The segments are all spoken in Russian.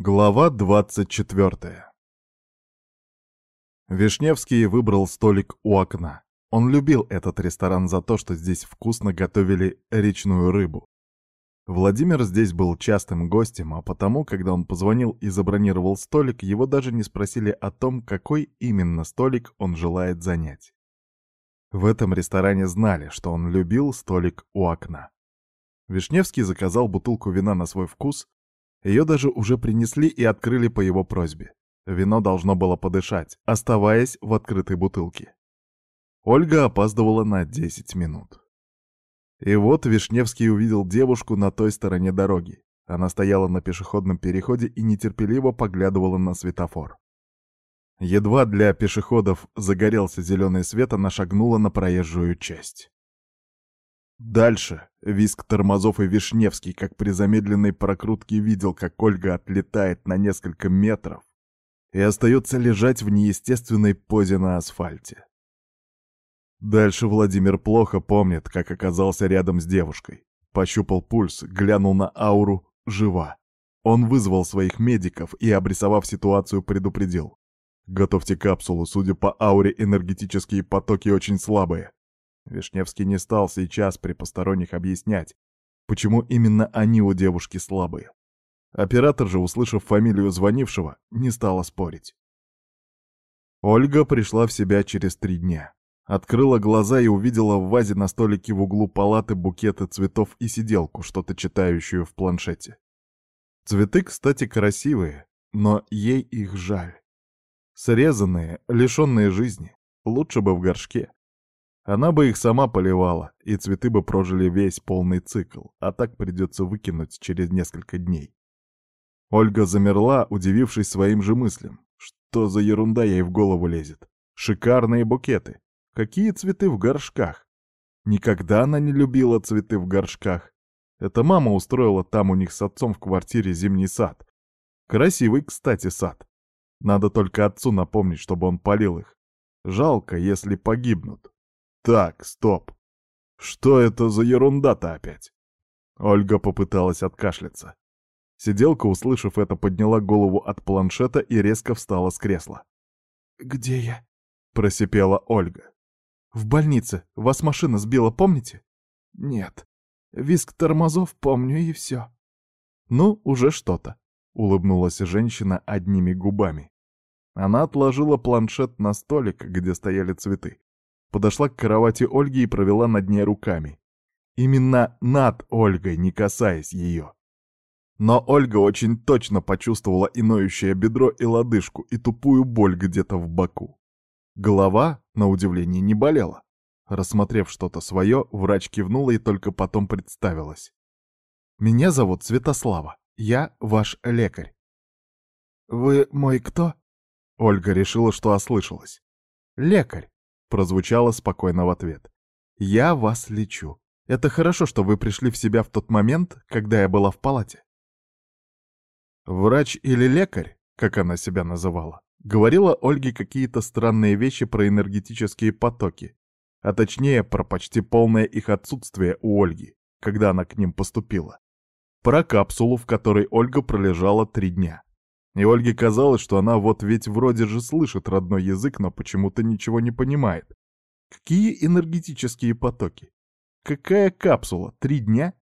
Глава 24 Вишневский выбрал столик у окна. Он любил этот ресторан за то, что здесь вкусно готовили речную рыбу. Владимир здесь был частым гостем, а потому, когда он позвонил и забронировал столик, его даже не спросили о том, какой именно столик он желает занять. В этом ресторане знали, что он любил столик у окна. Вишневский заказал бутылку вина на свой вкус, ее даже уже принесли и открыли по его просьбе. Вино должно было подышать, оставаясь в открытой бутылке. Ольга опаздывала на 10 минут. И вот Вишневский увидел девушку на той стороне дороги. Она стояла на пешеходном переходе и нетерпеливо поглядывала на светофор. Едва для пешеходов загорелся зеленый свет, она шагнула на проезжую часть. Дальше виск тормозов и Вишневский, как при замедленной прокрутке, видел, как Ольга отлетает на несколько метров и остается лежать в неестественной позе на асфальте. Дальше Владимир плохо помнит, как оказался рядом с девушкой. Пощупал пульс, глянул на ауру «жива». Он вызвал своих медиков и, обрисовав ситуацию, предупредил. «Готовьте капсулу, судя по ауре, энергетические потоки очень слабые. Вишневский не стал сейчас при посторонних объяснять, почему именно они у девушки слабые. Оператор же, услышав фамилию звонившего, не стала спорить. Ольга пришла в себя через три дня. Открыла глаза и увидела в вазе на столике в углу палаты букеты цветов и сиделку, что-то читающую в планшете. Цветы, кстати, красивые, но ей их жаль. Срезанные, лишенные жизни. Лучше бы в горшке. Она бы их сама поливала, и цветы бы прожили весь полный цикл, а так придется выкинуть через несколько дней. Ольга замерла, удивившись своим же мыслям. Что за ерунда ей в голову лезет? Шикарные букеты. Какие цветы в горшках? Никогда она не любила цветы в горшках. Это мама устроила там у них с отцом в квартире зимний сад. Красивый, кстати, сад. Надо только отцу напомнить, чтобы он полил их. Жалко, если погибнут. Так, стоп. Что это за ерунда-то опять? Ольга попыталась откашляться. Сиделка, услышав это, подняла голову от планшета и резко встала с кресла. «Где я?» — просипела Ольга. «В больнице. Вас машина сбила, помните?» «Нет. Виск тормозов помню, и все». «Ну, уже что-то», — улыбнулась женщина одними губами. Она отложила планшет на столик, где стояли цветы, подошла к кровати Ольги и провела над ней руками. Именно над Ольгой, не касаясь ее. Но Ольга очень точно почувствовала и ноющее бедро, и лодыжку, и тупую боль где-то в боку. Голова, на удивление, не болела. Рассмотрев что-то свое, врач кивнула и только потом представилась. «Меня зовут Святослава. Я ваш лекарь». «Вы мой кто?» Ольга решила, что ослышалась. «Лекарь прозвучало спокойно в ответ. «Я вас лечу. Это хорошо, что вы пришли в себя в тот момент, когда я была в палате». Врач или лекарь, как она себя называла, говорила Ольге какие-то странные вещи про энергетические потоки, а точнее про почти полное их отсутствие у Ольги, когда она к ним поступила. Про капсулу, в которой Ольга пролежала три дня. И Ольге казалось, что она вот ведь вроде же слышит родной язык, но почему-то ничего не понимает. Какие энергетические потоки? Какая капсула? Три дня?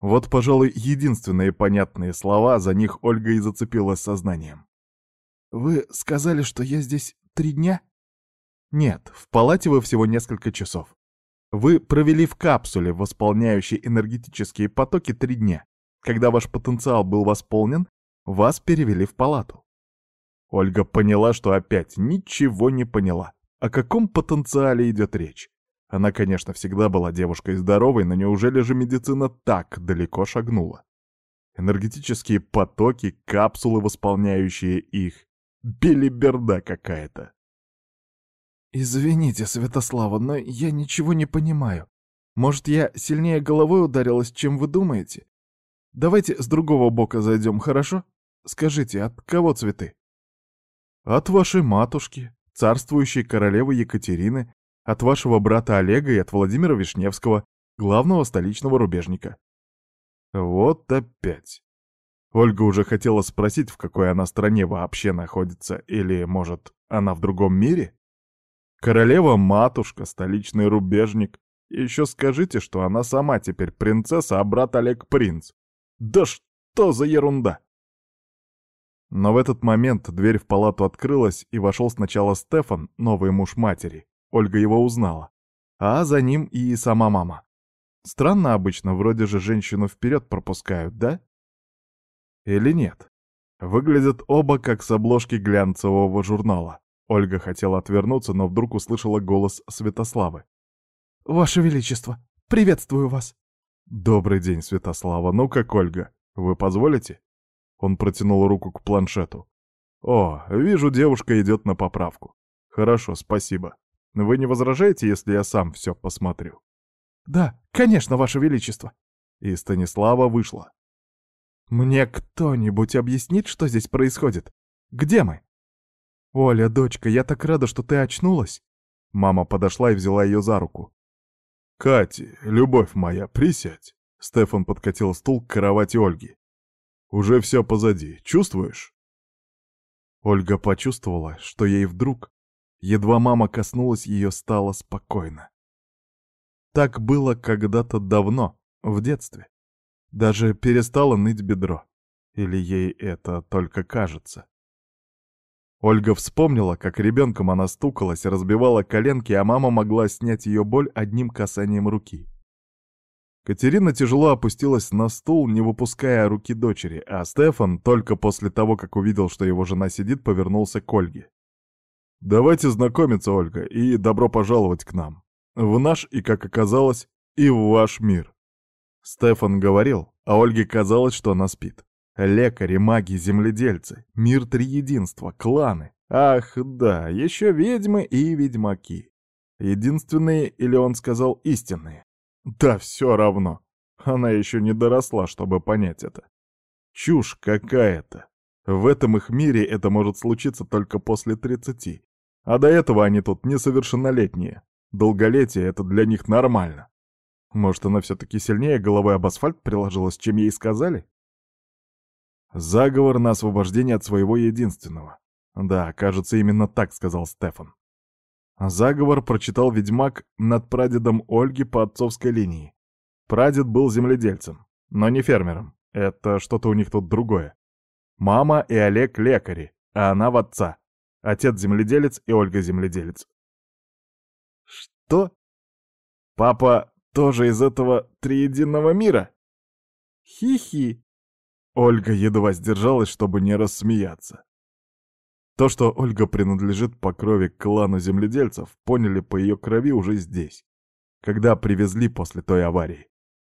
Вот, пожалуй, единственные понятные слова, за них Ольга и зацепилась сознанием. «Вы сказали, что я здесь три дня?» «Нет, в палате вы всего несколько часов. Вы провели в капсуле, восполняющей энергетические потоки, три дня. Когда ваш потенциал был восполнен, вас перевели в палату. Ольга поняла, что опять ничего не поняла. О каком потенциале идет речь? Она, конечно, всегда была девушкой здоровой, но неужели же медицина так далеко шагнула? Энергетические потоки, капсулы, восполняющие их. Белиберда какая-то. «Извините, Святослава, но я ничего не понимаю. Может, я сильнее головой ударилась, чем вы думаете? Давайте с другого бока зайдем, хорошо?» Скажите, от кого цветы? От вашей матушки, царствующей королевы Екатерины, от вашего брата Олега и от Владимира Вишневского, главного столичного рубежника. Вот опять. Ольга уже хотела спросить, в какой она стране вообще находится, или, может, она в другом мире? Королева-матушка, столичный рубежник. Еще скажите, что она сама теперь принцесса, а брат Олег принц. Да что за ерунда! Но в этот момент дверь в палату открылась, и вошел сначала Стефан, новый муж матери. Ольга его узнала. А за ним и сама мама. Странно обычно, вроде же женщину вперед пропускают, да? Или нет? Выглядят оба как с обложки глянцевого журнала. Ольга хотела отвернуться, но вдруг услышала голос Святославы. «Ваше Величество, приветствую вас!» «Добрый день, Святослава. Ну как, Ольга, вы позволите?» Он протянул руку к планшету. «О, вижу, девушка идет на поправку. Хорошо, спасибо. Вы не возражаете, если я сам все посмотрю?» «Да, конечно, Ваше Величество!» И Станислава вышла. «Мне кто-нибудь объяснит, что здесь происходит? Где мы?» «Оля, дочка, я так рада, что ты очнулась!» Мама подошла и взяла ее за руку. «Кати, любовь моя, присядь!» Стефан подкатил стул к кровати Ольги. «Уже все позади, чувствуешь?» Ольга почувствовала, что ей вдруг, едва мама коснулась ее, стало спокойно. Так было когда-то давно, в детстве. Даже перестало ныть бедро. Или ей это только кажется? Ольга вспомнила, как ребенком она стукалась, разбивала коленки, а мама могла снять ее боль одним касанием руки. Катерина тяжело опустилась на стул, не выпуская руки дочери, а Стефан, только после того, как увидел, что его жена сидит, повернулся к Ольге. «Давайте знакомиться, Ольга, и добро пожаловать к нам. В наш и, как оказалось, и в ваш мир». Стефан говорил, а Ольге казалось, что она спит. Лекари, маги, земледельцы, мир триединства, кланы. Ах, да, еще ведьмы и ведьмаки. Единственные, или он сказал истинные? Да все равно. Она еще не доросла, чтобы понять это. Чушь какая-то. В этом их мире это может случиться только после тридцати. А до этого они тут несовершеннолетние. Долголетие — это для них нормально. Может, она все-таки сильнее головой об асфальт приложилась, чем ей сказали? Заговор на освобождение от своего единственного. Да, кажется, именно так сказал Стефан. Заговор прочитал ведьмак над прадедом Ольги по отцовской линии. Прадед был земледельцем, но не фермером. Это что-то у них тут другое. Мама и Олег лекари, а она в отца. Отец земледелец и Ольга земледелец. Что? Папа тоже из этого триединого мира? Хи-хи. Ольга едва сдержалась, чтобы не рассмеяться. То, что Ольга принадлежит по крови к клану земледельцев, поняли по ее крови уже здесь, когда привезли после той аварии.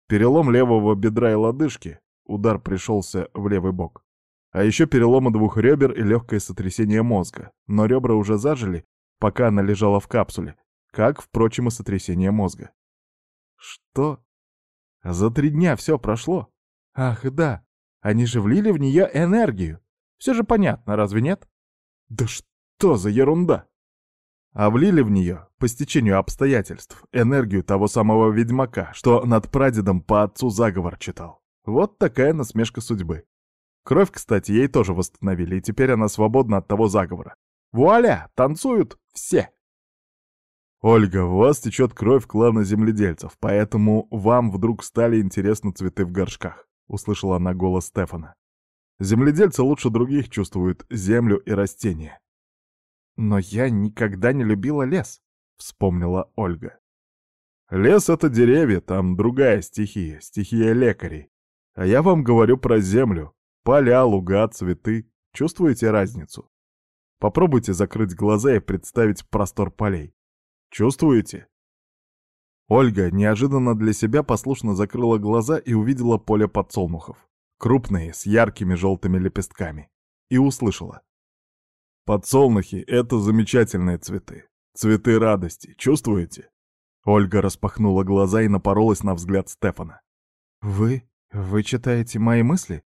Перелом левого бедра и лодыжки, удар пришелся в левый бок. А еще переломы двух ребер и легкое сотрясение мозга, но ребра уже зажили, пока она лежала в капсуле, как, впрочем, и сотрясение мозга. Что? За три дня все прошло? Ах, да, они же влили в нее энергию. Все же понятно, разве нет? Да что за ерунда? А влили в нее, по стечению обстоятельств, энергию того самого ведьмака, что над прадедом по отцу заговор читал. Вот такая насмешка судьбы. Кровь, кстати, ей тоже восстановили, и теперь она свободна от того заговора. Вуаля! Танцуют все! «Ольга, в вас течет кровь клана земледельцев, поэтому вам вдруг стали интересны цветы в горшках», — услышала она голос Стефана. «Земледельцы лучше других чувствуют землю и растения». «Но я никогда не любила лес», — вспомнила Ольга. «Лес — это деревья, там другая стихия, стихия лекарей. А я вам говорю про землю, поля, луга, цветы. Чувствуете разницу? Попробуйте закрыть глаза и представить простор полей. Чувствуете?» Ольга неожиданно для себя послушно закрыла глаза и увидела поле подсолнухов. Крупные, с яркими желтыми лепестками. И услышала. «Подсолнухи — это замечательные цветы. Цветы радости. Чувствуете?» Ольга распахнула глаза и напоролась на взгляд Стефана. «Вы? Вы читаете мои мысли?»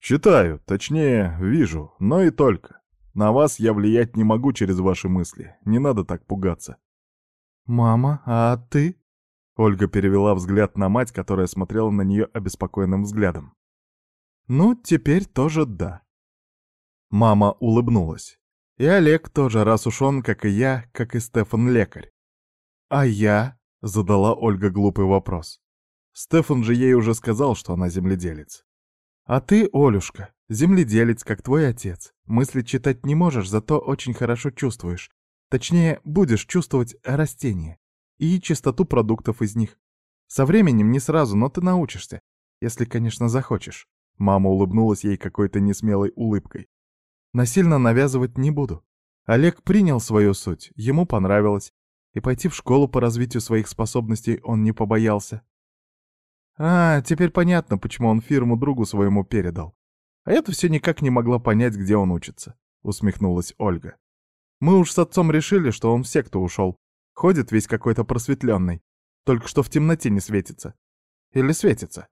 «Читаю, точнее, вижу, но и только. На вас я влиять не могу через ваши мысли. Не надо так пугаться. «Мама, а ты?» Ольга перевела взгляд на мать, которая смотрела на нее обеспокоенным взглядом. Ну, теперь тоже да. Мама улыбнулась. И Олег тоже, раз уж он, как и я, как и Стефан, лекарь. А я? Задала Ольга глупый вопрос. Стефан же ей уже сказал, что она земледелец. А ты, Олюшка, земледелец, как твой отец. Мысли читать не можешь, зато очень хорошо чувствуешь. Точнее, будешь чувствовать растения и чистоту продуктов из них. Со временем не сразу, но ты научишься, если, конечно, захочешь. Мама улыбнулась ей какой-то несмелой улыбкой. Насильно навязывать не буду. Олег принял свою суть, ему понравилось, и пойти в школу по развитию своих способностей он не побоялся. А, теперь понятно, почему он фирму другу своему передал. А я-то все никак не могла понять, где он учится, усмехнулась Ольга. Мы уж с отцом решили, что он в секту ушел. Ходит весь какой-то просветленный. Только что в темноте не светится. Или светится.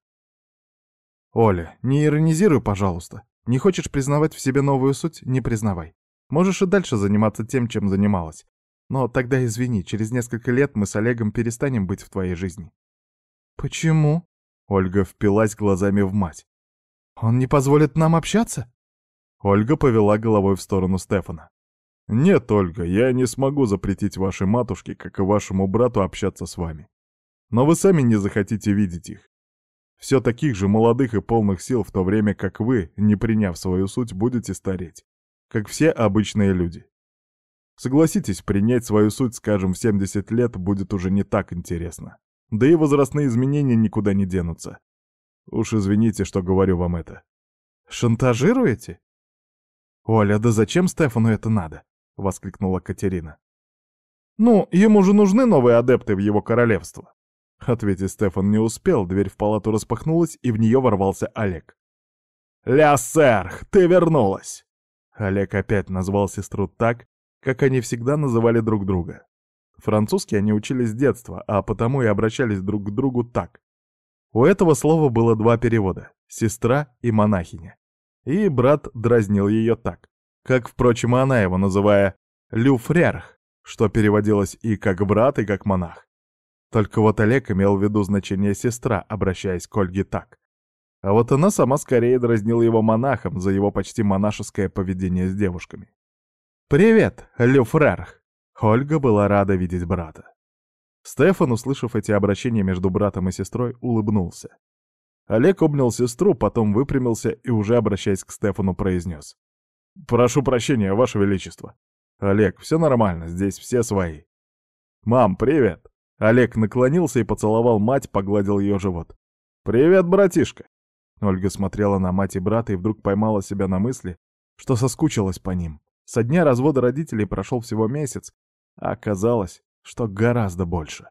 Оля, не иронизируй, пожалуйста. Не хочешь признавать в себе новую суть — не признавай. Можешь и дальше заниматься тем, чем занималась. Но тогда извини, через несколько лет мы с Олегом перестанем быть в твоей жизни. Почему? Ольга впилась глазами в мать. «Он не позволит нам общаться?» Ольга повела головой в сторону Стефана. «Нет, Ольга, я не смогу запретить вашей матушке, как и вашему брату, общаться с вами. Но вы сами не захотите видеть их. Все таких же молодых и полных сил, в то время как вы, не приняв свою суть, будете стареть. Как все обычные люди. Согласитесь, принять свою суть, скажем, в 70 лет будет уже не так интересно. Да и возрастные изменения никуда не денутся. Уж извините, что говорю вам это. Шантажируете? Оля, да зачем Стефану это надо? Воскликнула Катерина. Ну, ему же нужны новые адепты в его королевство. Ответить Стефан не успел, дверь в палату распахнулась, и в нее ворвался Олег. «Ля, сэр, ты вернулась!» Олег опять назвал сестру так, как они всегда называли друг друга. Французский они учили с детства, а потому и обращались друг к другу так. У этого слова было два перевода — «сестра» и «монахиня». И брат дразнил ее так, как, впрочем, она его, называя «люфрерх», что переводилось и как брат, и как монах. Только вот Олег имел в виду значение «сестра», обращаясь к Ольге так. А вот она сама скорее дразнила его монахом за его почти монашеское поведение с девушками. «Привет, Люфрерх!» Ольга была рада видеть брата. Стефан, услышав эти обращения между братом и сестрой, улыбнулся. Олег обнял сестру, потом выпрямился и, уже обращаясь к Стефану, произнес. «Прошу прощения, Ваше Величество. Олег, все нормально, здесь все свои». «Мам, привет!» Олег наклонился и поцеловал мать, погладил ее живот. «Привет, братишка!» Ольга смотрела на мать и брата и вдруг поймала себя на мысли, что соскучилась по ним. Со дня развода родителей прошел всего месяц, а оказалось, что гораздо больше.